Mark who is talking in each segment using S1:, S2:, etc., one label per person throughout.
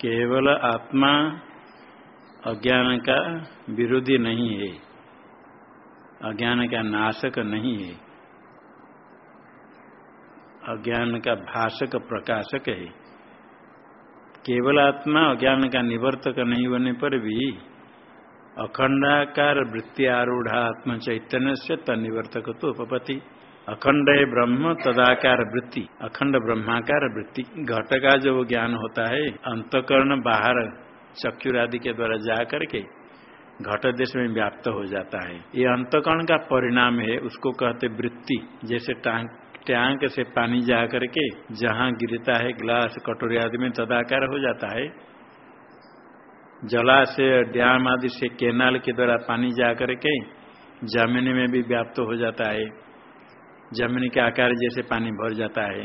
S1: केवल आत्मा अज्ञान का विरोधी नहीं है। अज्ञान का नाशक नहीं है। अज्ञान का भाषक प्रकाशक है। केवल आत्मा अज्ञान का निवर्तक नहीं होने पर भी अखंडाकार वृत्ति आरूढ़ आत्म चैतन्य से तनिवर्तक तो उपपति अखंड ब्रह्म तदाकार वृत्ति, अखंड ब्रह्माकार वृत्ति। घट का जो ज्ञान होता है, अंतकरण बाहर चक्षुरादि के द्वारा जा करके घट देश में व्याप्त हो जाता है। ये अंतकरण का परिणाम है, उसको कहते वृत्ति। जैसे टांग टैंक से पानी जा करके जहाँ गिरता है, ग्लास, कटोरी आदि में तदाकार हो जाता है। जलाशय डैम आदि से, केनाल के द्वारा पानी जा करके ज़मीन में भी व्याप्त हो जाता है। ज़मीन के आकार जैसे पानी भर जाता है।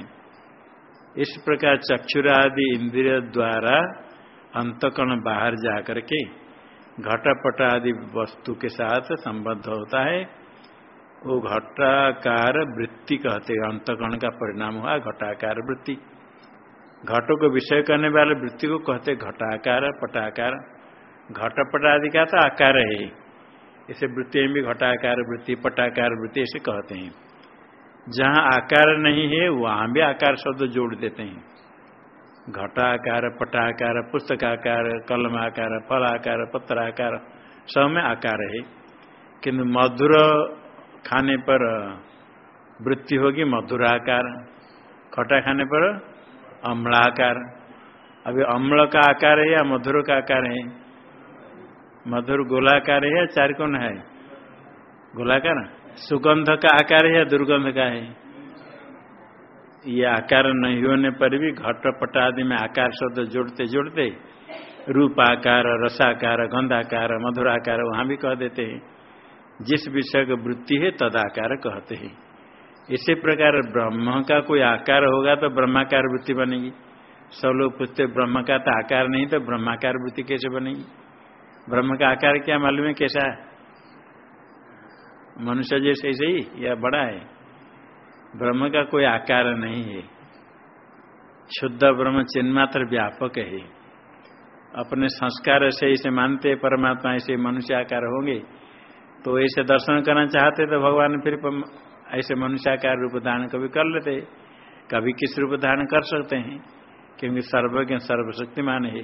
S1: इस प्रकार चक्षुर आदि इंद्रिय द्वारा अंतकण बाहर जा करके घटपट आदि वस्तु के साथ संबद्ध होता है। वो घटाकार वृत्ति कहते हैं। अंतकरण का परिणाम हुआ घटाकार वृत्ति। घटों को विषय करने वाले वृत्ति को कहते घटाकार, पटाकार। घटपट आदि का तो आकार है। इसे वृत्ति में भी घटाकार वृत्ति, पटाकार वृत्ति ऐसे कहते हैं। जहाँ आकार नहीं है, वहाँ भी आकार शब्द जोड़ देते हैं। घटाकार पटाकार पुस्तकाकार कलमाकार फलाकार पत्राकार सब में आकार है। किंतु मधुर खाने पर वृत्ति होगी मधुराकार खटा खाने पर अम्लाकार अभी अम्ल का आकार है या मधुर का आकार है? मधुर गोलाकार है या चार कौन है? गोलाकार? सुगंध का आकार है या दुर्गंध का है? ये आकार नहीं होने पर भी घट पट आदि में आकार शब्द जोड़ते जोड़ते रूपाकार रसाकार, गंधाकार, मधुराकार वहाँ भी कह देते हैं। जिस विषय की वृत्ति है, तदाकार कहते हैं। इसी प्रकार ब्रह्म का कोई आकार होगा तो ब्रह्माकार वृत्ति बनेगी। सब लोग पूछते ब्रह्म का तो आकार नहीं तो ब्रह्माकार वृत्ति कैसे बनेगी? ब्रह्म का आकार क्या मालूम है, कैसा है? मनुष्य जैसे ऐसे ही या बड़ा है, ब्रह्म का कोई आकार नहीं है। शुद्ध ब्रह्म चिन्मात्र व्यापक है। अपने संस्कार से इसे मानते परमात्मा ऐसे मनुष्य आकार होंगे। तो ऐसे दर्शन करना चाहते तो भगवान फिर ऐसे मनुष्याकार रूप धारण कभी कर लेते। कभी किस रूप धारण कर सकते हैं? क्योंकि सर्वज्ञ सर्वशक्तिमान है।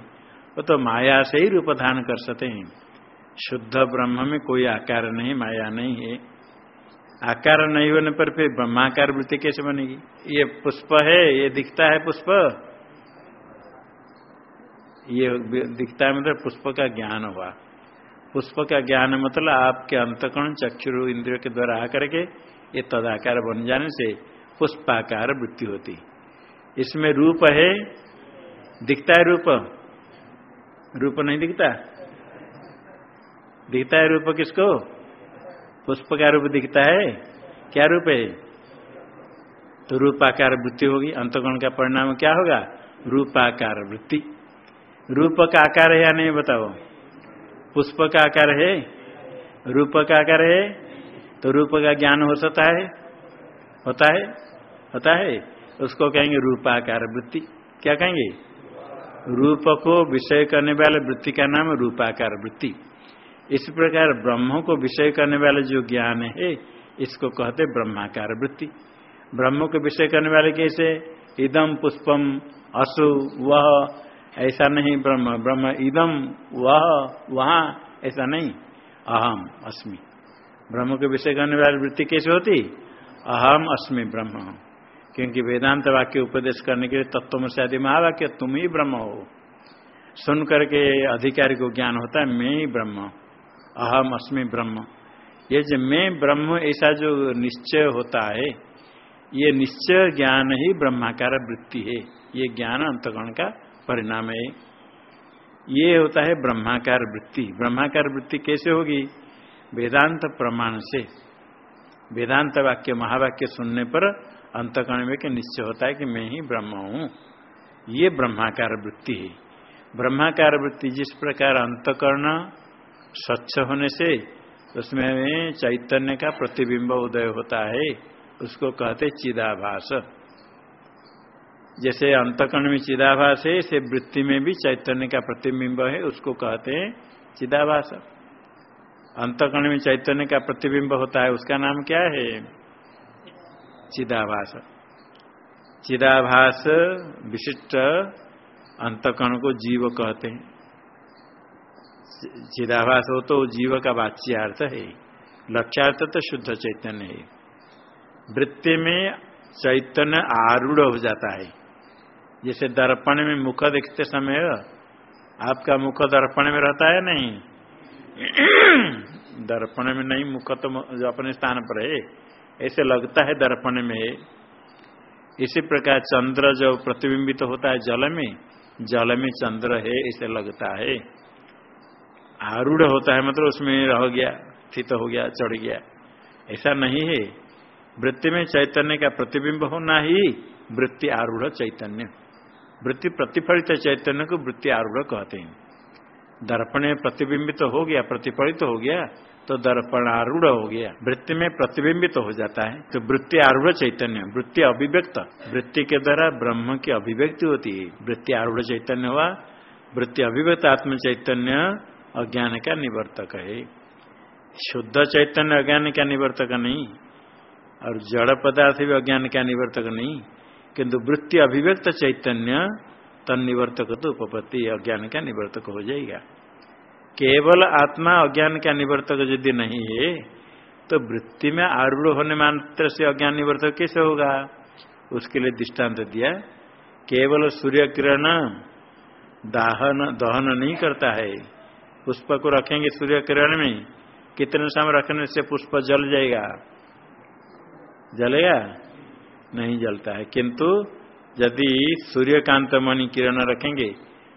S1: वो तो माया से ही रूप धारण कर सकते हैं। शुद्ध ब्रह्म में कोई आकार नहीं, माया नहीं है आकार नहीं होने पर फिर ब्रह्माकार वृत्ति कैसे बनेगी? ये पुष्प है, ये दिखता है पुष्प। ये दिखता है मतलब पुष्प का ज्ञान हुआ। पुष्प का ज्ञान मतलब आपके अंतकरण चक्षुरु इंद्रियों के द्वारा आकर के ये तदाकार बन जाने से पुष्पाकार वृत्ति होती। इसमें रूप है, दिखता है रूप। रूप नहीं दिखता? दिखता है रूप किसको? पुष्प का रूप दिखता है। क्या रूप है? तो रूपाकार वृत्ति होगी। अंतगुण का परिणाम क्या होगा? रूपाकार वृत्ति। रूप का आकार है या नहीं बताओ? पुष्प का आकार है। रूप का आकार है। तो रूप का ज्ञान हो सकता है। होता है। होता है। उसको कहेंगे रूपाकार वृत्ति। क्या कहेंगे? रूप को विषय करने वाले वृत्ति का नाम रूपाकार वृत्ति। इस प्रकार ब्रह्म को विषय करने वाले जो ज्ञान है, इसको कहते ब्रह्माकार वृत्ति। ब्रह्म को विषय करने वाले कैसे? इदम पुष्पम असु वह ऐसा नहीं ब्रह्म ब्रह्म इदम वह वहाँ, ऐसा नहीं। अहम अस्मि। ब्रह्म के विषय करने वाली वृत्ति कैसे होती? अहम अस्मि ब्रह्म। क्योंकि वेदांत वाक्य उपदेश करने के लिए तत्व से आदि महावाक्य, तुम ही ब्रह्म हो। सुन करके अधिकारी को ज्ञान होता है, मैं ही ब्रह्म। अहम अस्मि ब्रह्म। ये जो मैं ब्रह्म ऐसा जो निश्चय होता है, ये निश्चय ज्ञान ही ब्रह्माकार वृत्ति है। ये ज्ञान अंतगण का परिणाम है। ये होता है ब्रह्माकार वृत्ति। ब्रह्माकार वृत्ति कैसे होगी? वेदांत प्रमाण से। वेदांत वाक्य, महावाक्य सुनने पर अंतकरण में निश्चय होता है कि मैं ही ब्रह्म हूँ। ये ब्रह्माकार वृत्ति है। ब्रह्माकार वृत्ति जिस प्रकार अंतकरण स्वच्छ होने से उसमें चैतन्य का प्रतिबिंब उदय होता है, उसको कहते चिदाभास। जैसे अंतकर्ण में चिदाभास है, से वृत्ति में भी चैतन्य का प्रतिबिंब है, उसको कहते हैं चिदाभास। अंतकर्ण में चैतन्य का प्रतिबिंब होता है, उसका नाम क्या है? चिदाभास। चिदाभास विशिष्ट अंतकर्ण को जीव कहते हैं। चिदाभास हो तो जीव का वाच्यार्थ है। लक्ष्यार्थ तो शुद्ध चैतन्य है। वृत्ति में चैतन्य आरूढ़ हो जाता है। जैसे दर्पण में मुख देखते समय आपका मुख दर्पण में रहता है नहीं? दर्पण में नहीं, मुख तो जो अपने स्थान पर है। ऐसे लगता है दर्पण में इसी प्रकार चंद्र जो प्रतिबिंबित तो होता है जल में जल में चंद्र है, ऐसे लगता है। आरूढ़ होता है मतलब उसमें रह गया, स्थित हो गया, चढ़ गया। ऐसा नहीं है। वृत्ति में चैतन्य का प्रतिबिंब होना ही वृत्ति आरूढ़ चैतन्य। वृत्ति प्रतिफलित चैतन्य को वृत्ति आरूढ़ कहते हैं। दर्पण में प्रतिबिंबित तो हो गया, प्रतिफलित तो हो गया तो दर्पण आरूढ़ हो गया। वृत्ति में प्रतिबिंबित तो हो जाता है तो वृत्ति आरूढ़ चैतन्य, वृत्ति अभिव्यक्त। वृत्ति के द्वारा ब्रह्म की अभिव्यक्ति होती है। वृत्ति आरूढ़ चैतन्य हुआ, वृत्ति अभिव्यक्त आत्म चैतन्य अज्ञान का निवर्तक है। शुद्ध चैतन्य अज्ञान का निवर्तक नहीं, और जड़ पदार्थ भी अज्ञान का निवर्तक नहीं, किंतु वृत्ति अभिव्यक्त चैतन्य तन निवर्तक तो उपपत्ति अज्ञान का निवर्तक हो जाएगा। केवल आत्मा अज्ञान का निवर्तक यदि नहीं है तो वृत्ति में आरूढ़ होने मात्र से अज्ञान निवर्तक कैसे होगा? उसके लिए दृष्टांत दिया। केवल सूर्य किरण दाहन, दहन नहीं करता है। पुष्प को रखेंगे सूर्य किरण में। कितने समय रखने से पुष्प जल जाएगा? जलेगा? नहीं जलता है। किंतु यदि सूर्यकांत मणि किरण रखेंगे,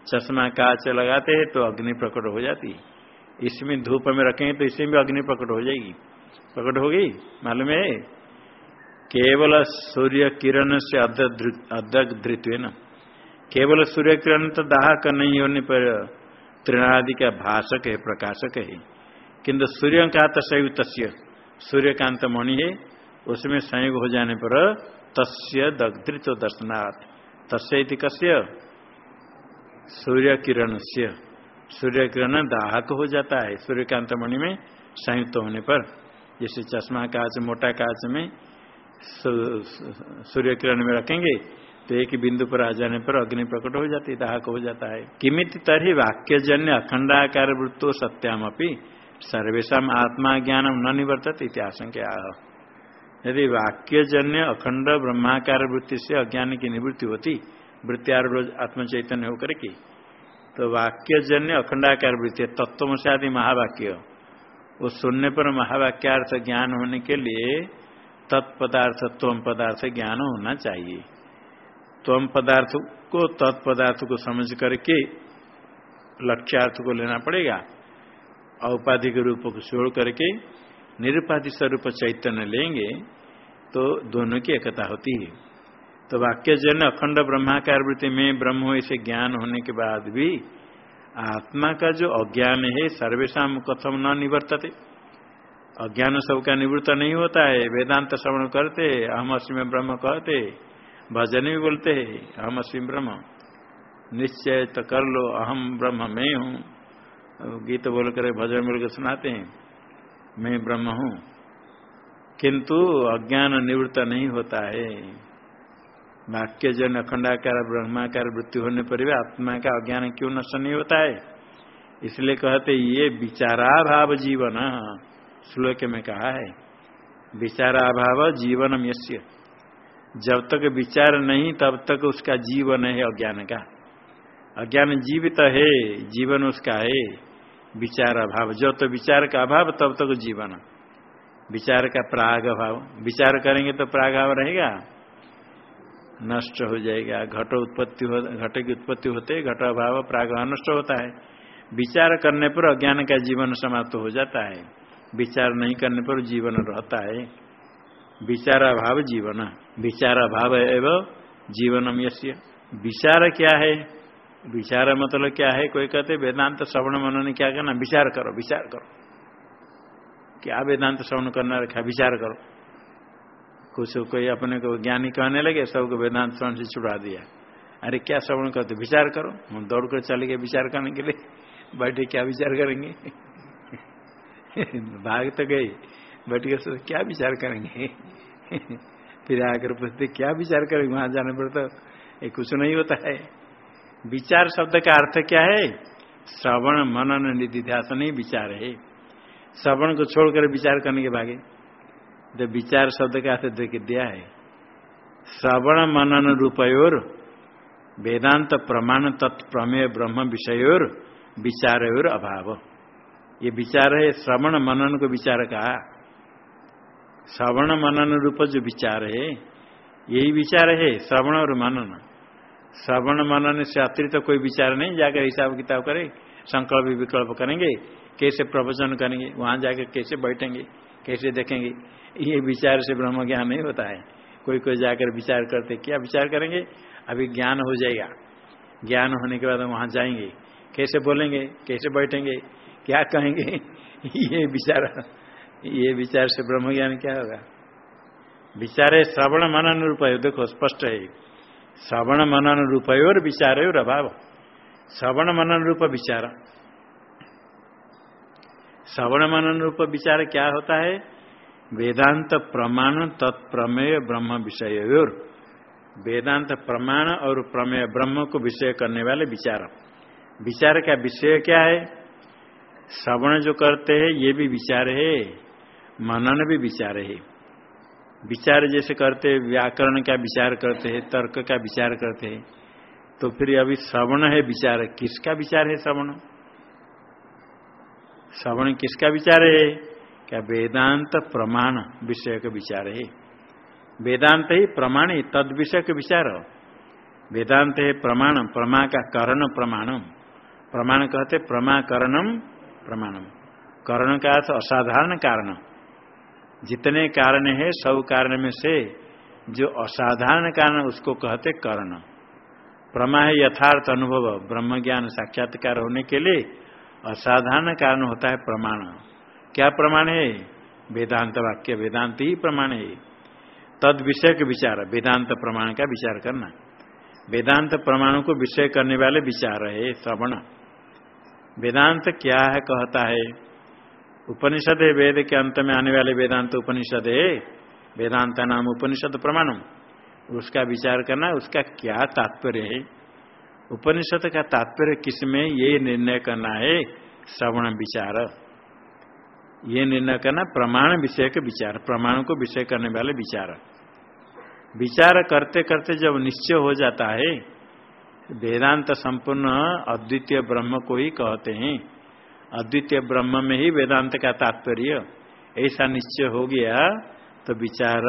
S1: चश्मा काच लगाते हैं तो अग्नि प्रकट हो जाती है। इसमें धूप में रखेंगे तो इसमें भी अग्नि प्रकट हो जाएगी। प्रकट होगी मालूम है? केवल सूर्य किरण से अदक धृत्व न। केवल सूर्य किरण तो दाहक नहीं होने पर तृणादि का भाषक है, प्रकाशक है। किंतु सूर्यकांत संयुक्त सूर्यकांत मणि है, उसमें संयोग हो जाने पर तस्य दग्धृत दर्शनाथ तस्य कस्य? सूर्य किरण से सूर्य किरण दाहक हो जाता है सूर्यकांत मणि में संयुक्त होने पर। जैसे चश्मा काच, मोटा काच में सूर्य किरण में रखेंगे तो एक बिंदु पर आ जाने पर अग्नि प्रकट हो जाती, दाहक हो जाता है। किमित तरह वाक्यजन्य अखंडाकार वृत्तो सत्याम अपनी सर्वेशा आत्मा ज्ञान न निवर्तत इतिहासंख्या यदि वाक्यजन्य अखंड ब्रह्माकार वृत्ति से अज्ञान की निवृत्ति होती, वृत्तियारूढ़ आत्म चैतन्य होकर के तो वाक्य जन्य अखंडाकार वृत्ति तत्व से आदि महावाक्य। वो सुनने पर महावाक्यार्थ ज्ञान होने के लिए तत्पदार्थ त्वम पदार्थ ज्ञान होना चाहिए। त्वम पदार्थ को तत्पदार्थ को समझ करके लक्ष्यार्थ को लेना पड़ेगा। औपाधिक रूप को छोड़ करके निरुपाधि स्वरूप चैतन्य लेंगे तो दोनों की एकता होती है। तो वाक्य जन अखंड ब्रह्माकार वृत्ति में ब्रह्म ऐसे ज्ञान होने के बाद भी आत्मा का जो अज्ञान है सर्वेशा कथम न निवर्तते। अज्ञान सबका निवृत्त नहीं होता है, वेदांत श्रवण करते, अहम अस्मी ब्रह्म कहते भजन भी बोलते है, अहम अस्मी ब्रह्म। निश्चय तो कर लो, अहम ब्रह्म मैं हूँ। गीत बोल कर भजन बोल कर सुनाते हैं, मैं ब्रह्म हूँ। किंतु अज्ञान निवृत्त नहीं होता है। वाक्य जन अखंडाकार, ब्रह्माकार, वृत्ति होने पर भी आत्मा का अज्ञान क्यों नष्ट नहीं होता है? इसलिए कहते ये विचाराभाव जीवन। श्लोक में कहा है, विचाराभाव जीवनम यश्य जब तक विचार नहीं, तब तक उसका जीवन है अज्ञान का। अज्ञान जीवित है, जीवन उसका है, विचार अभाव। जब तो विचार का अभाव, तब तक जीवन। विचार का प्राग अभाव। विचार करेंगे तो प्राग अभाव रहेगा। नष्ट हो जाएगा। घट उत्पत्ति घट की उत्पत्ति होते, घट अभाव, प्राग नष्ट होता है। विचार करने पर अज्ञान का जीवन समाप्त हो जाता है। विचार नहीं करने पर जीवन रहता है। विचार अभाव जीवन। विचार अभाव एवं जीवनम यश्य विचार क्या है? विचार मतलब क्या है? कोई कहते वेदांत श्रवण ने क्या करना? विचार करो विचार करो। क्या वेदांत श्रवण करना रखा? विचार करो। कुछ कोई अपने को ज्ञानी कहने लगे, सबको वेदांत श्रवण से छुड़ा दिया। अरे, क्या श्रवण करते? विचार करो। हम दौड़ कर चले गए विचार करने के लिए। बैठे क्या विचार करेंगे? भाग तो गए। बैठ के क्या विचार करेंगे? फिर आकर पूछते, क्या विचार करेंगे? वहाँ जाने पर तो ये कुछ नहीं होता है। विचार शब्द का अर्थ क्या है? श्रवण, मनन निधि ध्यास नहीं विचार है। श्रवण को छोड़कर विचार करने के भागे। तो विचार शब्द का अर्थ देख दिया है। श्रवण, मनन रूपयोर, वेदांत प्रमाण तत्प्रमेय ब्रह्म विषयोर विचार अभाव। ये विचार है, श्रवण, मनन को विचार कहा। श्रवण मनन रूप जो विचार है, यही विचार है श्रवण और मनन। श्रवण मनन से अतिरिक्त तो कोई विचार नहीं, जाकर हिसाब किताब करे, संकल्प विकल्प करेंगे, कैसे प्रवचन करेंगे, वहाँ जाकर कैसे बैठेंगे, कैसे देखेंगे, ये विचार से ब्रह्म ज्ञान नहीं होता है। कोई कोई जाकर विचार करते, क्या विचार करेंगे? अभी ज्ञान हो जाएगा। ज्ञान होने के बाद वहाँ जाएँगे। कैसे बोलेंगे? कैसे बैठेंगे? क्या कहेंगे? ये विचार ये विचार से ब्रह्म ज्ञान क्या होगा? विचार है श्रवण मनन रूप है देखो स्पष्ट है। श्रवण मनन रूप और विचार और अभाव। श्रवण मनन रूप विचार। श्रवण मनन रूप विचार क्या होता है? वेदांत प्रमाण तत्प्रमेय ब्रह्म विषय और वेदांत प्रमाण और प्रमेय ब्रह्म को विषय करने वाले विचार। विचार का विषय क्या है? श्रवण जो करते हैं, ये भी विचार है। मनन भी विचार है। विचार जैसे करते व्याकरण का विचार करते हैं, तर्क का विचार करते हैं तो फिर अभी श्रवण है विचार। किसका विचार है श्रवण? श्रवण किसका विचार है? क्या वेदांत प्रमाण विषय का विचार है। वेदांत ही प्रमाण है, तद विषय का विचार। वेदांत है प्रमाण, प्रमा का करण प्रमाणम प्रमाण कहते प्रमाकरणम प्रमाणम करण का अर्थ असाधारण कारण। जितने कारण है, सब कारण में से जो असाधारण कारण उसको कहते कर्ण। प्रमा है यथार्थ अनुभव ब्रह्म ज्ञान साक्षात्कार होने के लिए असाधारण कारण होता है प्रमाण। क्या प्रमाण है? वेदांत वाक्य, वेदांत ही प्रमाण है। तद विषय के विचार, वेदांत प्रमाण का विचार करना। वेदांत प्रमाणों को विषय करने वाले विचार है, श्रवण। वेदांत क्या है, कहता है उपनिषद वेद के अंत में आने वाले वेदांत उपनिषद है वेदांत नाम उपनिषद प्रमाणम। उसका विचार करना उसका क्या तात्पर्य है? उपनिषद का तात्पर्य किसमें? ये निर्णय करना है, श्रवण विचार। ये निर्णय करना प्रमाण विषय के विचार, प्रमाण को विषय करने वाले विचार। विचार करते करते जब निश्चय हो जाता है, वेदांत संपूर्ण अद्वितीय ब्रह्म को ही कहते हैं। अद्वितीय ब्रह्म में ही वेदांत का तात्पर्य, ऐसा निश्चय हो गया तो विचार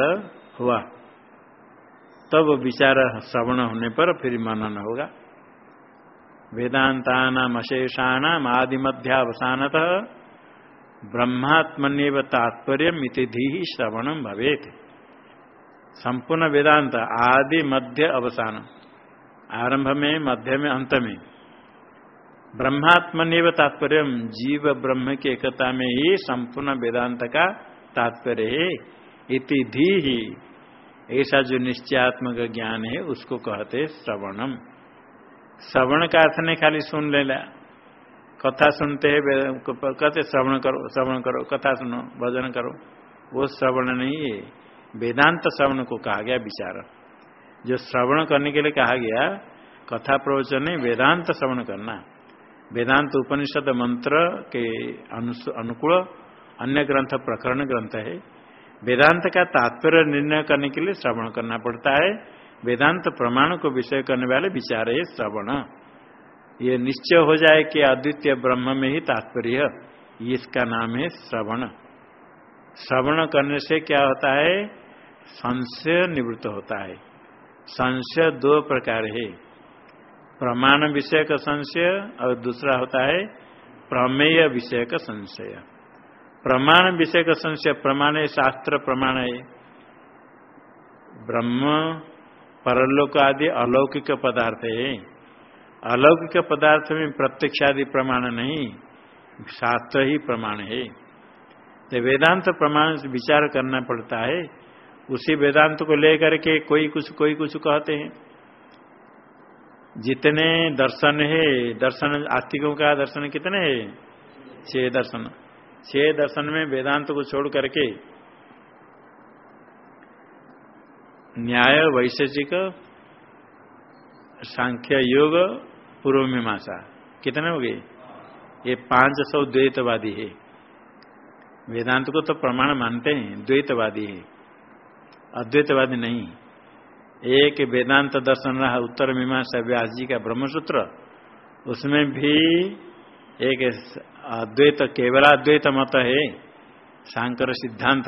S1: हुआ। तब विचार श्रवण होने पर फिर मनन होगा। वेदांता नाम अशेषाणाम आदि मध्यावसानत ब्रह्मात्मनिव तात्पर्य मितिधि श्रवणम भवेत। संपूर्ण वेदांत आदि मध्य अवसान। आरंभ में, मध्य में, अंत में। ब्रह्मात्मनिव तात्पर्य जीव ब्रह्म की एकता में ही संपूर्ण वेदांत का तात्पर्य है इति धी ही ऐसा जो निश्चयात्मक ज्ञान है, उसको कहते श्रवणम। श्रवण का अर्थ नहीं, खाली सुन ले कथा सुनते हैं कहते श्रवण करो श्रवण करो, कथा सुनो, भजन करो। वो श्रवण नहीं है। वेदांत श्रवण को कहा गया विचार। जो श्रवण करने के लिए कहा गया, कथा प्रवचन नहीं, वेदांत श्रवण करना। वेदांत उपनिषद मंत्र के अनुकूल अन्य ग्रंथ प्रकरण ग्रंथ है। वेदांत का तात्पर्य निर्णय करने के लिए श्रवण करना पड़ता है। वेदांत प्रमाण को विषय करने वाले विचार है श्रवण। ये निश्चय हो जाए कि अद्वितीय ब्रह्म में ही तात्पर्य इसका नाम है श्रवण। श्रवण करने से क्या होता है? संशय निवृत्त होता है। संशय दो प्रकार है। प्रमाण विषय का संशय, और दूसरा होता है प्रमेय विषय का संशय। प्रमाण विषय का संशय, प्रमाण शास्त्र प्रमाण है। ब्रह्म, परलोक आदि अलौकिक पदार्थ है। अलौकिक पदार्थ में प्रत्यक्ष आदि प्रमाण नहीं, शास्त्र ही प्रमाण है। तो वेदांत प्रमाण से विचार करना पड़ता है, उसी वेदांत को लेकर के कोई कुछ कोई कुछ कहते हैं। जितने दर्शन है, दर्शन, आस्तिकों का दर्शन कितने है? छह दर्शन। छह दर्शन में वेदांत को छोड़ करके न्याय, वैशेषिक, सांख्य योग पूर्व मीमांसा कितने हो गए? ये पाँच सौ द्वैतवादी है। वेदांत को तो प्रमाण मानते हैं, द्वैतवादी है। अद्वैतवादी नहीं। एक वेदांत दर्शन रहा, उत्तर मीमांसा व्यास जी का ब्रह्मसूत्र। उसमें भी एक अद्वैत, केवलाद्वैत मत है, शांकर सिद्धांत।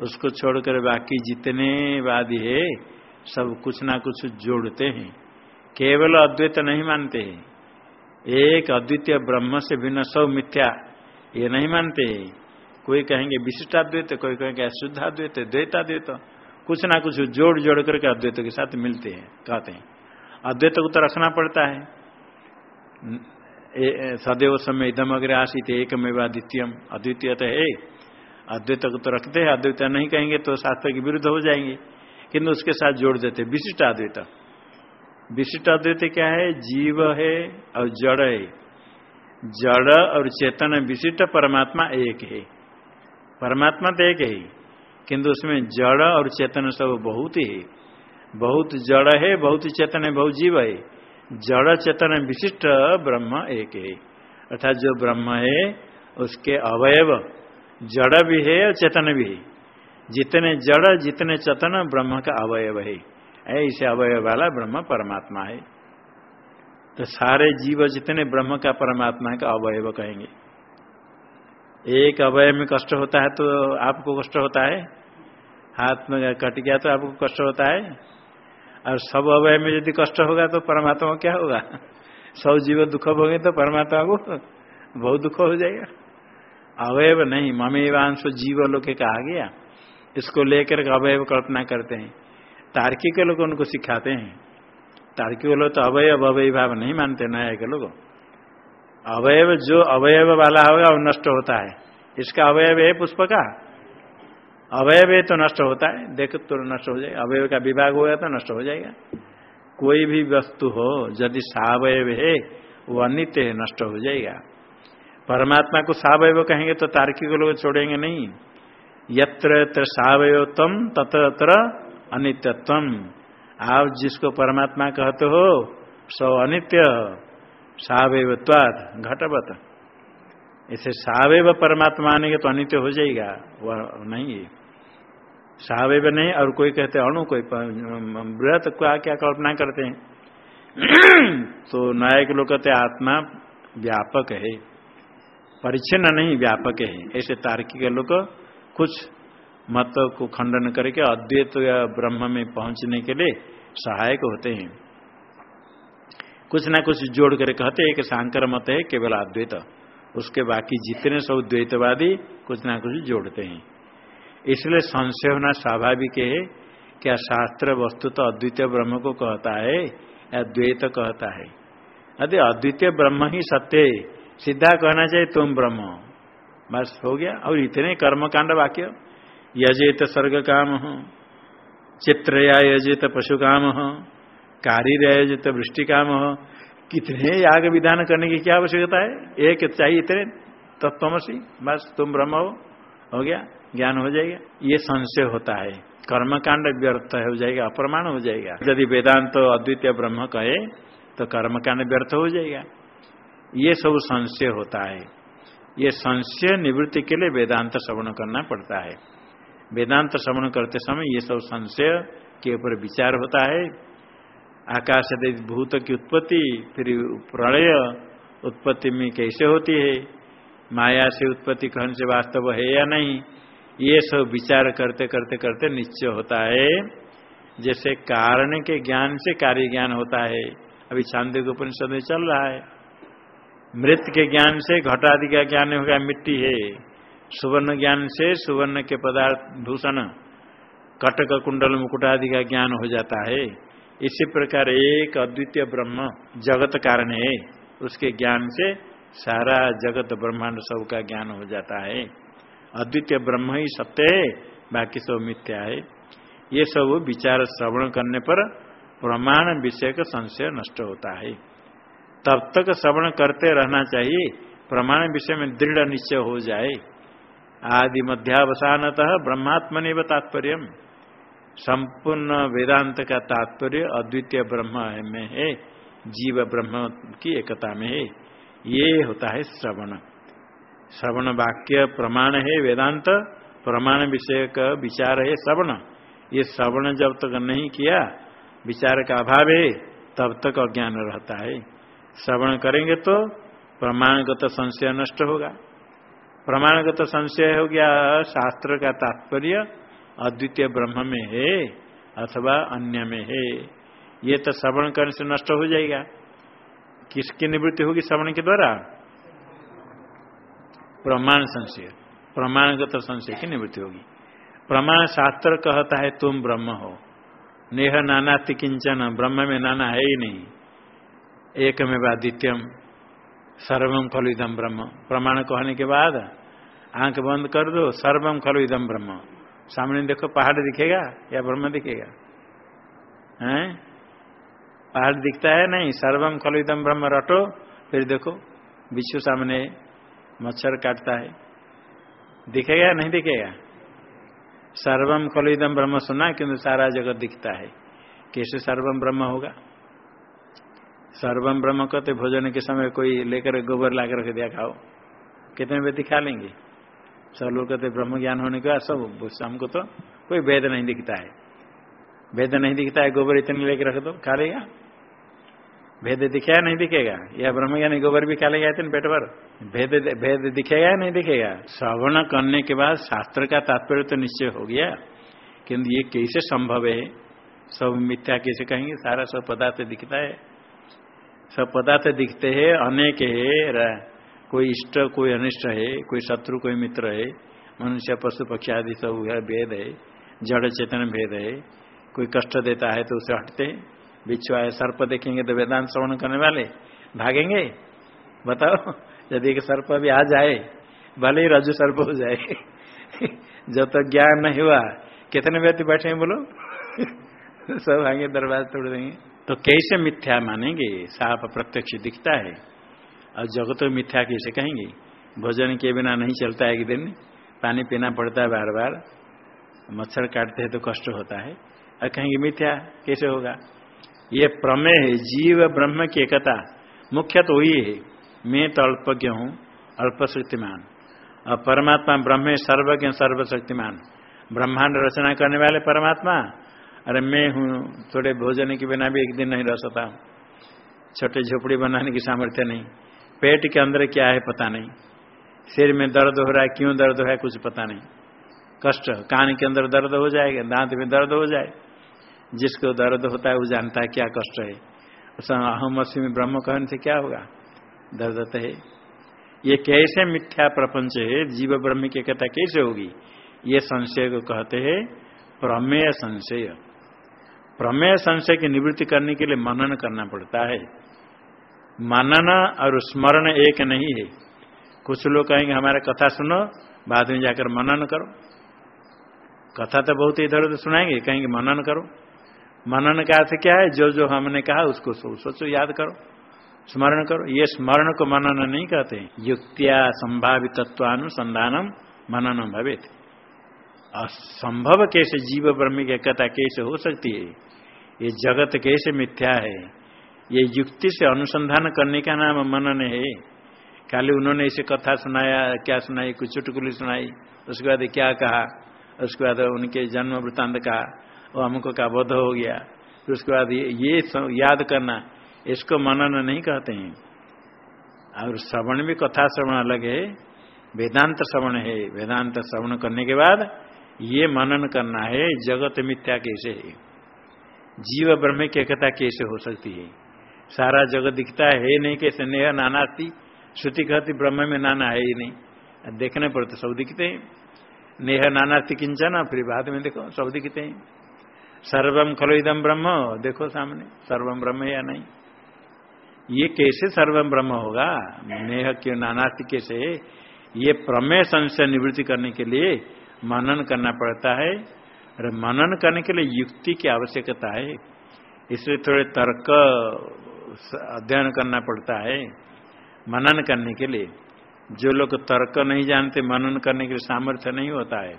S1: उसको छोड़कर बाकी जितने वादी है, सब कुछ ना कुछ जोड़ते हैं। केवल अद्वैत नहीं मानते हैं। एक अद्वितीय ब्रह्म से भिन्न सब मिथ्या, ये नहीं मानते कोई कहेंगे विशिष्टाद्वैत, कोई कहेंगे अशुद्धाद्वैत, द्वैताद्वैत। कुछ ना कुछ जोड़ जोड़ करके अद्वैत के साथ मिलते हैं, कहते हैं। अद्वैत को तो रखना पड़ता है। सदैव समय इधम अग्र आशित एकमेव अद्वितीयम। अद्वितीय तो है। अद्वैत को तो रखते हैं, अद्वैत नहीं कहेंगे तो शास्त्र के विरुद्ध हो जाएँगे। किंतु उसके साथ जोड़ देते विशिष्ट अद्वैत। विशिष्ट अद्वैत क्या है? जीव है और जड़ है। जड़ और चेतन विशिष्ट परमात्मा एक है। परमात्मा तो एक है। किंतु उसमें जड़ और चेतन सब बहुत ही बहुत जड़ है, बहुत चेतन है, बहुत जीव है। जड़ चेतन विशिष्ट ब्रह्म एक है। अर्थात जो ब्रह्म है, उसके अवयव जड़ भी है और चेतन भी है। जितने जड़, जितने चेतन ब्रह्म का अवयव है। ऐसे अवयव वाला ब्रह्म परमात्मा है। तो सारे जीव जितने ब्रह्म का परमात्मा का अवयव कहेंगे। एक अवयव में कष्ट होता है तो आपको कष्ट होता है? हाथ में कट गया तो आपको कष्ट होता है? और सब अवय में यदि कष्ट होगा तो परमात्मा क्या होगा? सब जीव दुख होंगे तो परमात्मा को बहुत दुख हो जाएगा। अवयव नहीं, ममेवांश जीव लोग कहा गया। इसको लेकर अवयव कल्पना करते हैं। तार्किक लोग उनको सिखाते हैं। तार्किक लोग तो अवयव अवय भाव नहीं मानते नया के लोग। अवयव जो अवयव वाला होगा, वो नष्ट होता है। इसका अवयव है पुष्प का अवयव तो नष्ट होता है, देख तो नष्ट हो जाएगा। अवयव का विभाग होगा तो नष्ट हो जाएगा। कोई भी वस्तु हो, यदि सावयव है, वो अनित्य है, नष्ट हो जाएगा। परमात्मा को सावयव कहेंगे तो तार्किक लोग छोड़ेंगे नहीं। यत्र यत्र सावयवतम तत्र अनित्यत्व। आप जिसको परमात्मा कहते हो, सो अनित्य सावयवत्वाद घटवत। इसे सावयव परमात्मा आने के तो अनित्य हो जाएगा, वह नहीं है। सावयव नहीं, और कोई कहते अणु कोई बृहत क्या क्या कल्पना करते हैं? तो नायक लोग कहते आत्मा व्यापक है। परिच्छिन्न नहीं, व्यापक है। ऐसे तार्किक लोग कुछ मत को खंडन करके अद्वैत या ब्रह्म में पहुँचने के लिए सहायक होते हैं। कुछ ना कुछ जोड़ कर कहते हैं कि शांकर मत है, केवल अद्वैत। उसके बाकी जितने सब द्वैतवादी कुछ ना कुछ जोड़ते हैं। इसलिए संशय होना स्वाभाविक है क्या शास्त्र वस्तु तो अद्वितीय ब्रह्म को कहता है या द्वैत कहता है। अरे अद्वितीय ब्रह्म ही सत्य सीधा कहना चाहिए, तुम ब्रह्म बस हो गया। और इतने कर्मकांड वाक्य। यजेत स्वर्ग काम हो चित्रया यजित पशु काम हो कार्य वृष्टि काम हो कितने याग विधान करने की क्या आवश्यकता है? एक चाहिए इतने तत्वमसी। बस तुम ब्रह्म हो। हो गया। ज्ञान हो जाएगा। ये संशय होता है। कर्मकांड व्यर्थ हो जाएगा, अप्रमाण हो जाएगा। यदि वेदांत तो अद्वितीय ब्रह्म कहे तो कर्मकांड व्यर्थ हो जाएगा। ये सब संशय होता है। ये संशय निवृत्ति के लिए वेदांत श्रवण करना पड़ता है। वेदांत श्रवण करते समय ये सब संशय के ऊपर विचार होता है। आकाश भूत की उत्पत्ति, फिर प्रलय उत्पत्ति में कैसे होती है? माया से उत्पत्ति कहन से वास्तव है या नहीं? ये सब विचार करते करते करते निश्चय होता है। जैसे कारण के ज्ञान से कार्य ज्ञान होता है। अभी चांदी के उपनिषद में चल रहा है। मृत के ज्ञान से घटादि का ज्ञान होगा, मिट्टी है। सुवर्ण ज्ञान से सुवर्ण के पदार्थ भूषण कटक कुंडल मुकुट आदि का ज्ञान हो जाता है। इसी प्रकार एक अद्वितीय ब्रह्म जगत कारण है। उसके ज्ञान से सारा जगत ब्रह्मांड सब का ज्ञान हो जाता है। अद्वितीय ब्रह्म ही सत्य है, बाकी सब मिथ्या है। ये सब विचार श्रवण करने पर प्रमाण विषय का संशय नष्ट होता है। तब तक श्रवण करते रहना चाहिए, प्रमाण विषय में दृढ़ निश्चय हो जाए। आदि मध्यावसानतः ब्रह्मात्मनि तात्पर्य संपूर्ण वेदांत का तात्पर्य अद्वितीय ब्रह्म में है, जीव ब्रह्म की एकता में है। ये होता है श्रवण। श्रवण वाक्य प्रमाण है, वेदांत प्रमाण विषय का विचार है श्रवण। ये श्रवण जब तक नहीं किया, विचार का अभाव है, तब तक अज्ञान रहता है। श्रवण करेंगे तो प्रमाणगत संशय नष्ट होगा। प्रमाणगत संशय हो गया, शास्त्र का तात्पर्य अद्वितीय ब्रह्म में है अथवा अन्य में है। ये तो श्रवण करने से नष्ट हो जाएगा। किसकी निवृत्ति होगी श्रवण के द्वारा? प्रमाण संशय। प्रमाणगत संशय की निवृत्ति होगी। प्रमाण शास्त्र कहता है, तुम ब्रह्म हो। नेह नाना तिकिंचन ब्रह्म में नाना है ही नहीं। एक में द्वितीयम सर्वम खलु इदम ब्रह्म। प्रमाण कहने के बाद आँख बंद कर दो सर्वम खलु इदम ब्रह्म। सामने देखो, पहाड़ दिखेगा या ब्रह्म दिखेगा? हैं? पहाड़ दिखता है नहीं सर्वम खलु इदम ब्रह्म, रटो, फिर देखो विश्व सामने मच्छर काटता है। दिखेगा नहीं दिखेगा? सर्वम खलुदम ब्रह्म सुना, किंतु सारा जगत दिखता है। कैसे सर्वम ब्रह्म होगा? सर्वम ब्रह्म कहते भोजन के समय कोई लेकर गोबर ला कर दिया, खाओ। कितने व्यक्ति खा लेंगे? सब लोग कहते ब्रह्म ज्ञान होने के बाद सब हमको तो कोई वेद नहीं दिखता है। वेद नहीं दिखता है, गोबर इतने लेकर रख दो, खा लेगा? भेद दिखेगा, नहीं दिखेगा? यह ब्रह्म ज्ञानी गोबर भी खा लेगा इतने पेट भर। भेद भेद दिखेगा नहीं दिखेगा? श्रवण करने के बाद शास्त्र का तात्पर्य तो निश्चय हो गया। किंतु ये कैसे संभव है? सब मिथ्या कैसे कहेंगे? सारा सब पदार्थ दिखता है। सब पदार्थ दिखते हैं, अनेक है कोई इष्ट, कोई अनिष्ट है, कोई शत्रु, कोई मित्र है, मनुष्य, पशु, पक्षी आदि सब भेद है। जड़ चेतन भेद है। कोई कष्ट देता है तो उसे हटते बिच्छू आए सर्प देखेंगे तो वेदांत श्रवण करने वाले, भागेंगे? बताओ, यदि एक सर्प भी आ जाए, भले ही रजू सर्प हो जाए, जब तक तो ज्ञान नहीं हुआ, कितने व्यक्ति बैठे हैं बोलो? सब आगे दरवाज़ा तोड़ देंगे। तो कैसे मिथ्या मानेंगे? साफ़ प्रत्यक्ष दिखता है, और जगत मिथ्या कैसे कहेंगे? भोजन के बिना नहीं चलता है एक दिन, पानी पीना पड़ता है बार बार मच्छर काटते हैं तो कष्ट होता है। और कहेंगे, मिथ्या, कैसे होगा? ये प्रमेय है, जीव ब्रह्म की एकता। मुख्य तो वही है, मैं तो अल्पज्ञ हूँ, अल्पशक्तिमान। और परमात्मा ब्रह्म सर्वज्ञ, सर्वशक्तिमान। ब्रह्मांड रचना करने वाले परमात्मा? अरे मैं हूँ, थोड़े भोजन के बिना भी एक दिन नहीं रह सकता छोटे झोपड़ी बनाने की सामर्थ्य नहीं। पेट के अंदर क्या है पता नहीं। सिर में दर्द हो रहा है, क्यों दर्द हो रहा है कुछ पता नहीं। कष्ट, कान के अंदर दर्द हो जाएगा, दांत में दर्द हो जाए। जिसको दर्द होता है वो जानता है क्या कष्ट है। अहम अस्मी ब्रह्म कहन से क्या होगा? दर्द तो है। ये कैसे मिथ्या प्रपंच है? जीव ब्रह्म की कथा कैसे होगी? ये संशय को कहते हैं प्रमेय संशय। प्रमेय संशय की निवृत्ति करने के लिए मनन करना पड़ता है। मनन और स्मरण एक नहीं है। कुछ लोग कहेंगे, हमारा कथा सुनो, बाद में जाकर मनन करो। कथा तो बहुत इधर उधर सुनाएँगे। कहेंगे, मनन करो। मनन का अर्थ क्या है? जो जो हमने कहा, उसको सोचो, याद करो। स्मरण करो। ये स्मरण को मनन नहीं कहते युक्तिया संभावित तत्वानुसंधानम मननम भवे संभव कैसे जीव ब्रह्म की कथा कैसे हो सकती है? ये जगत कैसे मिथ्या है? ये युक्ति से अनुसंधान करने का नाम मनन है। खाली उन्होंने इसे कथा सुनाया, क्या सुनाई, कुछ चुटकुली सुनाई, उसके बाद क्या कहा? उसके बाद उनके जन्म वृत्तांत कहा। वो हमको का बोध हो गया। फिर उसके बाद ये याद करना, इसको मनन नहीं कहते हैं। और श्रवण भी कथा श्रवण अलग है, वेदांत श्रवण है। वेदांत श्रवण करने के बाद ये मनन करना है, जगत मिथ्या कैसे है? जीव ब्रह्म की एकता कैसे हो सकती है? सारा जगत दिखता है नहीं, कैसे? नेह नाना थी श्रुति कहती, ब्रह्म में नाना है ही नहीं। देखने पर तो सब दिखते हैं। नेह नाना थी किंचन, फिर बाद में देखो, सब दिखते हैं। सर्वम खलो इदम ब्रह्म। देखो सामने सर्वम ब्रह्म या नहीं? ये कैसे सर्वम ब्रह्म होगा? नेह क्यों नानास्ति कैसे? ये प्रमेय संशय निवृत्ति करने के लिए मनन करना पड़ता है। और मनन करने के लिए युक्ति की आवश्यकता है। इसलिए थोड़े तर्क अध्ययन करना पड़ता है मनन करने के लिए। जो लोग तर्क नहीं जानते, मनन करने के लिए सामर्थ्य नहीं होता है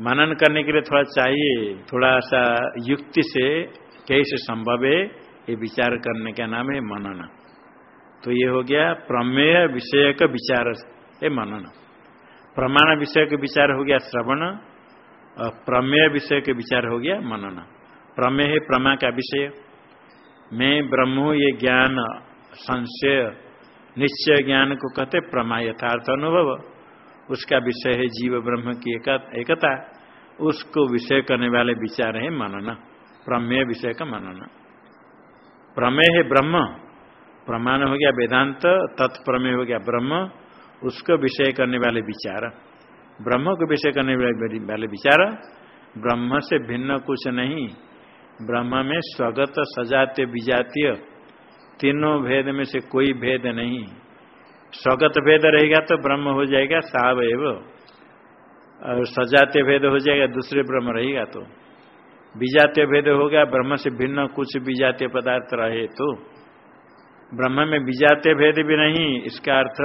S1: मनन करने के लिए थोड़ा चाहिए, थोड़ा सा युक्ति से कैसे संभव है, ये विचार करने का नाम है मनन। तो ये हो गया प्रमेय विषय का विचार है मनन। प्रमाण विषय का विचार हो गया श्रवण, और प्रमेय विषय का विचार हो गया मनन। प्रमेय है प्रमा का विषय। मैं ब्रह्म, ये ज्ञान, संशय, निश्चय ज्ञान को कहते प्रमा, यथार्थ अनुभव। उसका विषय है जीव ब्रह्म की एकता उसको विषय करने वाले विचार है मनन। प्रमेय विषय का मनन। प्रमेय है ब्रह्म। प्रमाण हो गया वेदांत, तत्प्रमेय हो गया ब्रह्म। उसको विषय करने वाले विचार। ब्रह्म को विषय करने वाले विचार। ब्रह्म से भिन्न कुछ नहीं। ब्रह्म में स्वगत, सजातीय, विजातीय। तीनों भेद में से कोई भेद नहीं। स्वगत भेद रहेगा तो ब्रह्म हो जाएगा सावयव और सजातीय भेद हो जाएगा, दूसरे ब्रह्म रहेगा तो। विजातीय भेद हो गया ब्रह्म से भिन्न कुछ विजातीय पदार्थ रहे तो। ब्रह्म में विजातीय भेद भी नहीं, इसका अर्थ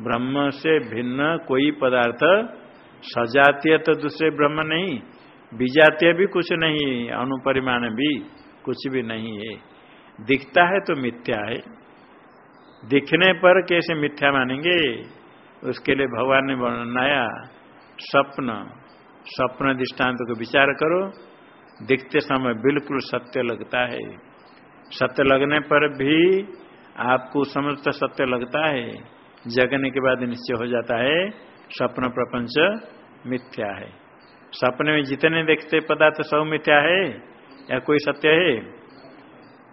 S1: ब्रह्म से भिन्न कोई पदार्थ, सजातीय तो दूसरे ब्रह्म नहीं विजातीय भी कुछ नहीं, अनुपरिमाण भी कुछ भी नहीं है। दिखता है तो मिथ्या है। दिखने पर कैसे मिथ्या मानेंगे? उसके लिए भगवान ने बनाया स्वप्न स्वप्न दृष्टांत को विचार करो। दिखते समय बिल्कुल सत्य लगता है। सत्य लगने पर भी आपको समझता सत्य लगता है। जगने के बाद निश्चय हो जाता है, स्वप्न प्रपंच मिथ्या है। सपने में जितने देखते पदार्थ सब मिथ्या है, या कोई सत्य है?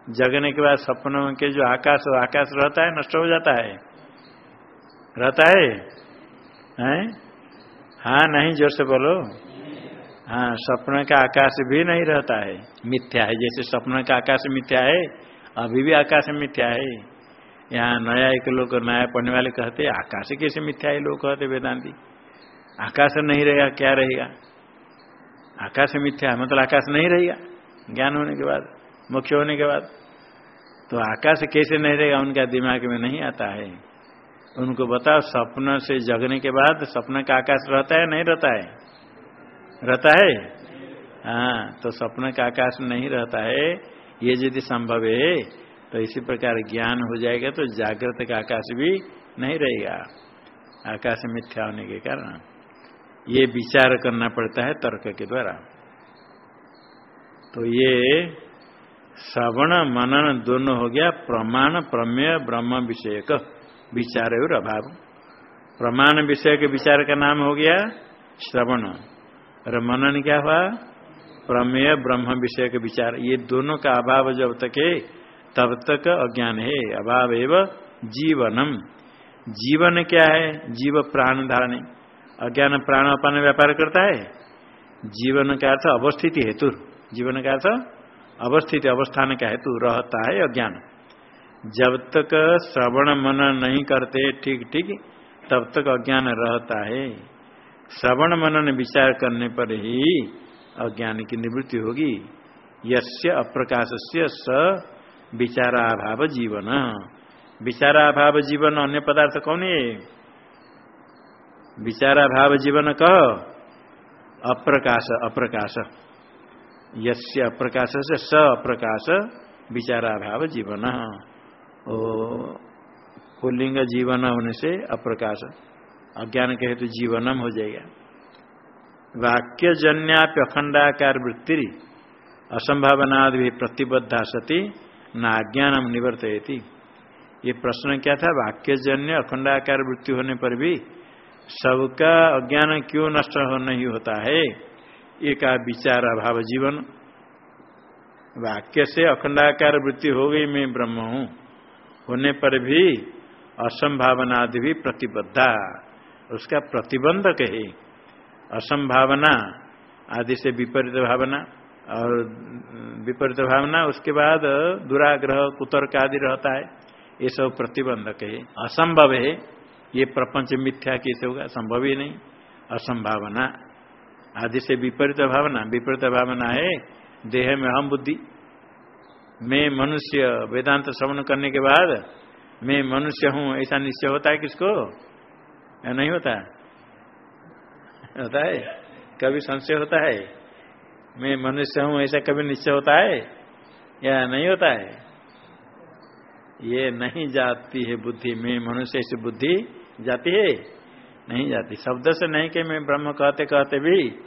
S1: जगने के बाद सपनों के जो आकाश आकाश रहता है, नष्ट हो जाता है। रहता है? हैं? हाँ नहीं, ज़ोर से बोलो। हाँ स्वप्न का आकाश भी नहीं रहता है। मिथ्या है, जैसे स्वप्न का आकाश मिथ्या है, अभी भी आकाश मिथ्या है। यहाँ नया एक लोग, नया पढ़ने वाले कहते आकाश कैसे मिथ्या है, लोग कहते वेदांति। आकाश नहीं रहेगा, क्या रहेगा? आकाश मिथ्या मतलब आकाश नहीं रहेगा, ज्ञान होने के बाद। मुख्य होने के बाद? तो आकाश कैसे नहीं रहेगा उनका दिमाग में नहीं आता है। उनको बताओ स्वप्न से जगने के बाद स्वप्न का आकाश रहता है, नहीं रहता है? रहता है? हाँ तो स्वप्न का आकाश नहीं रहता है। ये यदि संभव है तो इसी प्रकार ज्ञान हो जाएगा तो जागृत का आकाश भी नहीं रहेगा। आकाश मिथ्या होने के कारण। ये विचार करना पड़ता है तर्क के द्वारा। तो ये श्रवण, मनन दोनों हो गया, प्रमाण, प्रमेय, ब्रह्म विषय का विचार और अभाव। प्रमाण विषय के विचार का नाम हो गया श्रवण। और मनन क्या हुआ? प्रमेय, ब्रह्म विषय के विचार। ये दोनों का अभाव जब तक है, तब तक अज्ञान है। अभाव एवं जीवनम। जीवन क्या है? जीव प्राण धारण। अज्ञान प्राण अपान व्यापार करता है। जीवन का अर्थ अवस्थिति हेतु। जीवन का अर्थ अवस्थिति अवस्थान का हेतु रहता है अज्ञान। जब तक श्रवण मन नहीं करते, ठीक ठीक, तब तक अज्ञान रहता है। श्रवण मनन विचार करने पर ही अज्ञान की निवृत्ति होगी। यस्य अप्रकाश से स विचाराभाव जीवन। विचाराभाव जीवन अन्य पदार्थ कौन है? विचाराभाव जीवन कह। अप्रकाश अप्रकाश। यस्य अप्रकाश से स अप्रकाश विचाराभाव जीवन। ओ, पुल्लिंग जीवन होने से अप्रकाश। अज्ञान कहे तो जीवनम हो जाएगा। वाक्य जन्याप्य अखंडाकार वृत्ति असंभावनाद भी प्रतिबद्धा सती, न अज्ञानम निवर्तयती। ये प्रश्न क्या था? वाक्यजन्य अखंडाकार वृत्ति होने पर भी सबका अज्ञान क्यों नष्ट हो नहीं होता है? एक विचार अभाव जीवन वाक्य से अखंडाकार वृत्ति हो गई, मैं ब्रह्म हूँ। होने पर भी असंभावनादि भी प्रतिबद्धा। उसका प्रतिबंधक है असंभावना आदि से विपरीत भावना और विपरीत भावना, उसके बाद दुराग्रह कुतर्क आदि रहता है, ये सब प्रतिबंधक है असंभव है, ये प्रपंच मिथ्या कैसे होगा, संभव ही नहीं। असंभावना। आदि से विपरीत भावना विपरीत भावना है, देह में हम बुद्धि। मैं मनुष्य, वेदांत श्रवण करने के बाद, मैं मनुष्य हूँ, ऐसा निश्चय होता है किसको? या नहीं होता? होता है। कभी संशय होता है, मैं मनुष्य हूँ, ऐसा कभी निश्चय होता है? या नहीं होता है? ये नहीं जाती है बुद्धि, में मनुष्य ऐसी बुद्धि जाती है। नहीं जाती। शब्द से नहीं कि मैं ब्रह्म कहते कहते भी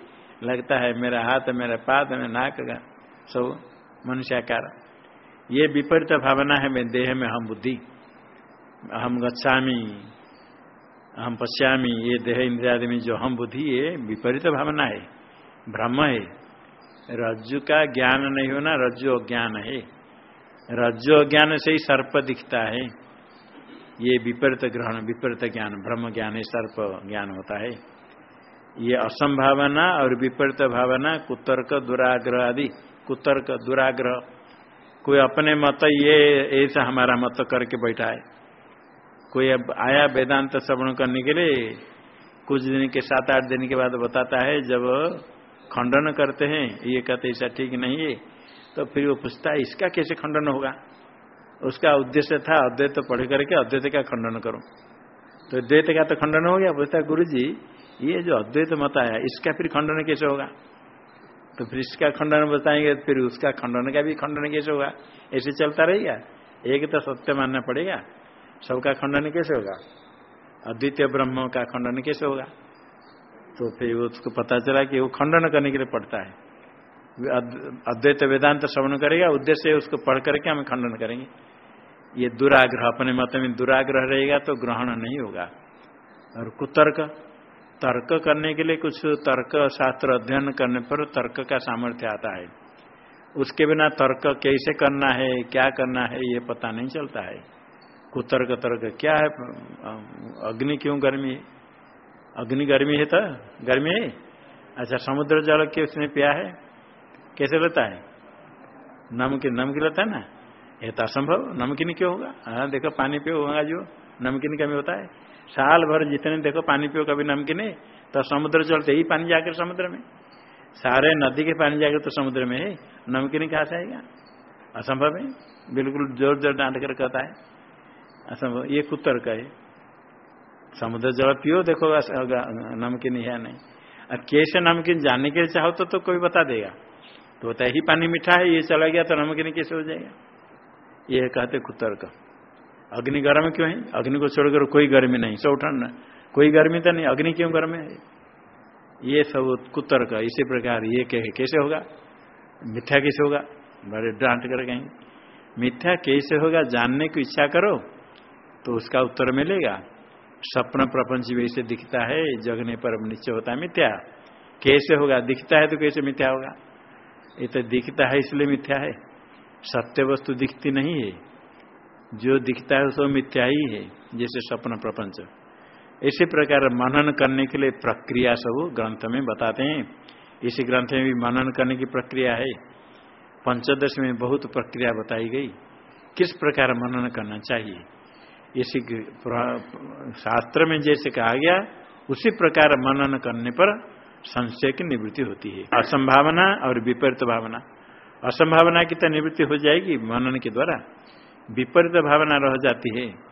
S1: लगता है, मेरा हाथ, मेरा पाद, मेरा नाक सब मनुष्याकार। ये विपरीत भावना है मैं देह में हम बुद्धि हम गच्छामी हम पश्यामी, ये देह इंद्रियादि में जो हम बुद्धि, ये विपरीत भावना है, ब्रह्म है। रज्जु का ज्ञान नहीं होना, रज्जु अज्ञान है। रज्जु अज्ञान से ही सर्प दिखता है। ये विपरीत ग्रहण, विपरीत ज्ञान, ब्रह्म ज्ञान है सर्प ज्ञान होता है। ये असंभावना और विपरीत भावना, कुतर्क, दुराग्रह आदि, कुतर्क, दुराग्रह। कोई अपने मत ये, ऐसा हमारा मत करके बैठा है। कोई अब आया वेदांत श्रवण करने के लिए, कुछ दिन के सात आठ दिन के बाद बताता है, जब खंडन करते हैं, ये कहते ऐसा ठीक नहीं है। तो फिर वो पूछता है, इसका कैसे खंडन होगा? उसका उद्देश्य था अद्वैत पढ़ करके अद्वैत का खंडन करो। तो द्वैत का तो खंडन हो गया पूछता गुरु जी ये जो अद्वैत मत आया, इसका फिर खंडन कैसे होगा? तो फिर इसका खंडन बताएँगे, फिर उसका खंडन का भी खंडन कैसे होगा? ऐसे चलता रहेगा। एक तो सत्य मानना पड़ेगा, सबका खंडन कैसे होगा? अद्वितीय ब्रह्म का खंडन कैसे होगा? तो फिर उसको पता चला कि वो खंडन करने के लिए पड़ता है। अद्वैत वेदांत श्रवण करेगा, उद्देश्य उसको पढ़ करके हम खंडन करेंगे। ये दुराग्रह, अपने मत में दुराग्रह रहेगा तो ग्रहण नहीं होगा। और कुतर्क, तर्क करने के लिए कुछ तर्क शास्त्र अध्ययन करने पर तर्क का सामर्थ्य आता है। उसके बिना तर्क कैसे करना है, क्या करना है, ये पता नहीं चलता है। कुतर्क, तर्क क्या है? अग्नि क्यों गर्मी है? अग्नि गर्मी है तो गर्मी है? अच्छा समुद्र जल के उसने पिया है? कैसे लेता है? नमकीन नमकीन लेता है ना? यह तो असंभव। नमकीन क्यों होगा? हाँ देखो पानी पियो होगा जो नमकीन कमी होता है। साल भर जितने देखो पानी पियो कभी नमकीन है तो समुद्र चलते ही पानी जाकर समुद्र में। सारे नदी के पानी जाकर तो समुद्र में है। नमकीन कहा से आएगा? असंभव है। बिल्कुल ज़ोर ज़ोर डांट कर कहता है। असंभव। ये कुतर का है। समुद्र जल पियो देखो नमकीन है नहीं। अब कैसे नमकीन जानने के लिए चाहो तो, तो कोई बता देगा। तो होता ही पानी मीठा है, ये चला गया तो नमकीन कैसे हो जाएगा? ये कहते कुतर का। अग्नि गर्म क्यों है? अग्नि को छोड़कर कोई गर्मी नहीं। सौ ठंड कोई गर्मी तो नहीं। अग्नि क्यों गर्म है? ये सब कुतर का, इसी प्रकार ये कहे कैसे होगा? मिथ्या कैसे होगा? बड़े डांट कर कहेंगे। मिथ्या कैसे होगा? जानने की इच्छा करो तो उसका उत्तर मिलेगा। सपन प्रपंच वैसे दिखता है, जगने पर निश्चय होता है मिथ्या। कैसे होगा? दिखता है तो कैसे मिथ्या होगा? ये तो दिखता है इसलिए मिथ्या है। सत्य वस्तु दिखती नहीं है। जो दिखता है उसको मिथ्या ही है, जैसे स्वप्न प्रपंच। इसी प्रकार मनन करने के लिए प्रक्रिया सब ग्रंथ में बताते हैं। इसी ग्रंथ में भी मनन करने की प्रक्रिया है। पंचदश में बहुत प्रक्रिया बताई गई। किस प्रकार मनन करना चाहिए? इसी शास्त्र में जैसे कहा गया, उसी प्रकार मनन करने पर संशय की निवृत्ति होती है। असंभावना और विपरीत भावना। असंभावना की तो निवृत्ति हो जाएगी मनन के द्वारा। विपरीत भावना रह जाती है।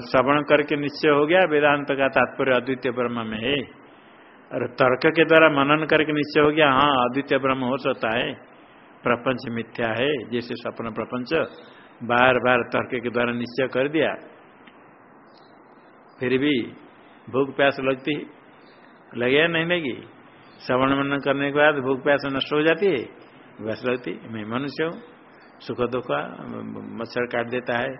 S1: श्रवण करके निश्चय हो गया, वेदांत का तात्पर्य अद्वितीय ब्रह्म में है। और तर्क के द्वारा मनन करके निश्चय हो गया हाँ अद्वितीय ब्रह्म हो सकता है। प्रपंच मिथ्या है, जैसे सपन प्रपंच। बार बार तर्क के द्वारा निश्चय कर दिया। फिर भी भूख प्यास लगती लगे नहीं लगी। श्रवण मनन करने के बाद भूख प्यास नष्ट हो जाती है, वैसे लगती मैं मनुष्य हूँ, सुख दुख मच्छर काट देता है,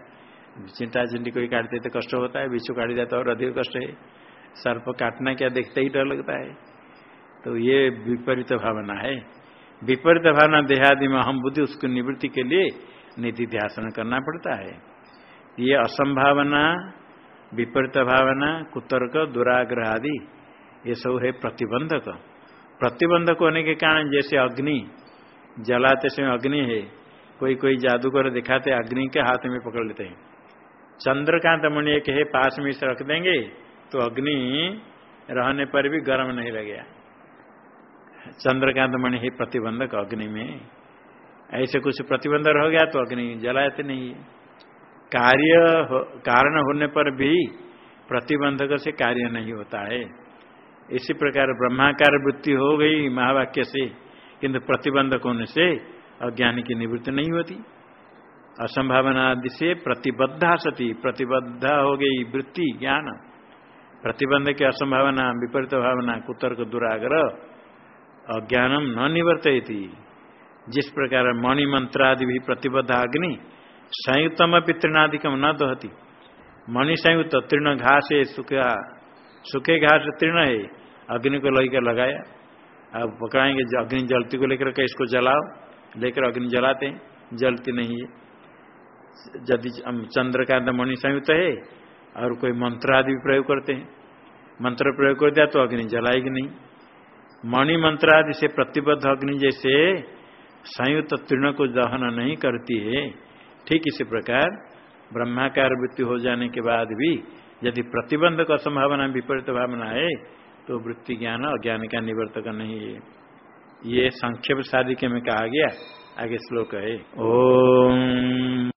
S1: चिंता चिंटी कोई काटते तो कष्ट होता है, बिच्छू काट जाता है और अधिक कष्ट है। सर्प काटना क्या देखते ही डर लगता है। तो ये विपरीत भावना है। विपरीत भावना देहादि में हम बुद्धि, उसकी निवृत्ति के लिए निधि ध्यान करना पड़ता है। ये असंभावना, विपरीत भावना, कुतर्क, दुराग्रह आदि ये सब है प्रतिबंधक। प्रतिबंधक होने के कारण जैसे अग्नि जलाते समय अग्नि है कोई कोई जादूगर दिखाते अग्नि के हाथ में पकड़ लेते हैं। चंद्रकांत मणि एक है पास में से रख देंगे तो अग्नि रहने पर भी गर्म नहीं लगेगा। चंद्रकांत मणि है प्रतिबंधक अग्नि में। ऐसे कुछ प्रतिबंध रह गया तो अग्नि जलाते नहीं कार्य हो, कारण होने पर भी प्रतिबंधक से कार्य नहीं होता है। इसी प्रकार ब्रह्माकार वृत्ति हो गई महावाक्य से, किंतु प्रतिबंधक होने से अज्ञान की निवृत्ति नहीं होती। असंभावना आदि से प्रतिबद्धा सती, प्रतिबद्ध हो गई वृत्ति ज्ञान। प्रतिबंध की असंभावना, विपरीत भावना, कुतर्क, दुराग्रह, अज्ञानम न निवर्त जिस प्रकार मणि मंत्रादि भी प्रतिबद्ध अग्नि, संयुक्तम तृणादिकम न दहती। मणि संयुक्त तृण घास सुखा, सूखे घास तृण है। अग्नि को लेकर लगाया। अब पकड़ाएँगे अग्नि जलती को लेकर के इसको जलाओ। लेकर अग्नि जलाते हैं। जलती नहीं है। यदि चंद्र का मणि संयुक्त है और कोई मंत्र आदि भी प्रयोग करते हैं। मंत्र प्रयोग कर दिया तो अग्नि जलाएगी नहीं। मणि मंत्र आदि से प्रतिबद्ध अग्नि जैसे संयुक्त तृण को दहन नहीं करती है। ठीक इसी प्रकार ब्रह्माकार वृत्ति हो जाने के बाद भी यदि प्रतिबंध का संभावना विपरीत भावना है तो वृत्ति ज्ञान अज्ञान का निवर्तक नहीं है। ये संक्षेप शादी के में कहा गया, आगे श्लोक है। ओम।